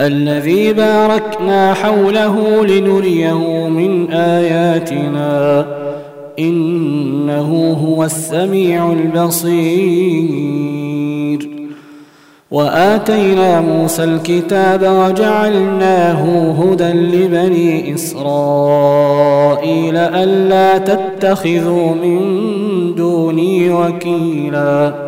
الذي باركنا حوله لنريه من آياتنا. إنه هو السميع البصير. وآتينا موسى الكتاب وجعلناه هدى لبني إسرائيل ألا تتخذوا من دوني وكيلاً.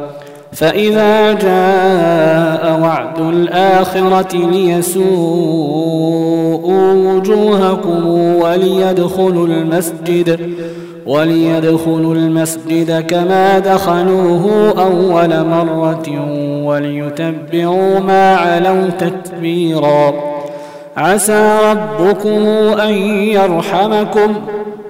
فإذا جاء وعد الآخرة ليسوءوا وجوهكم وليدخلوا المسجد وليدخلوا المسجد كما دخلوه أول مرة وليتبعوا ما علوا تتبيرا. عسى ربكم أن يرحمكم.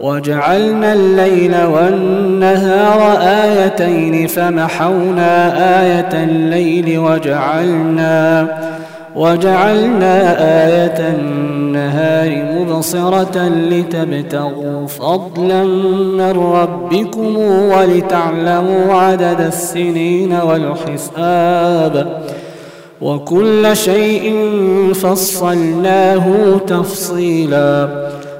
وجعلنا الليل والنهار آيتين فمحونا آية الليل وجعلنا وجعلنا آية النهار مبصرة لتبتغوا فضلا من ربكم ولتعلموا عدد السنين والحساب وكل شيء فصلناه تفصيلاً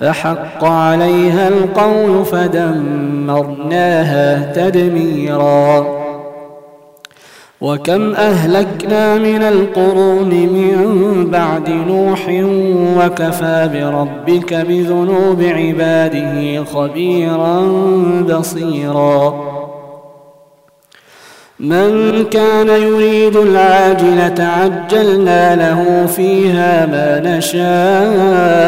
فحق عليها القول فدمرناها تدميرا. وكم أهلكنا من القرون من بعد نوح وكفى بربك بذنوب عباده خبيرا بصيرا. من كان يريد العاجلة عجلنا له فيها ما نشاء.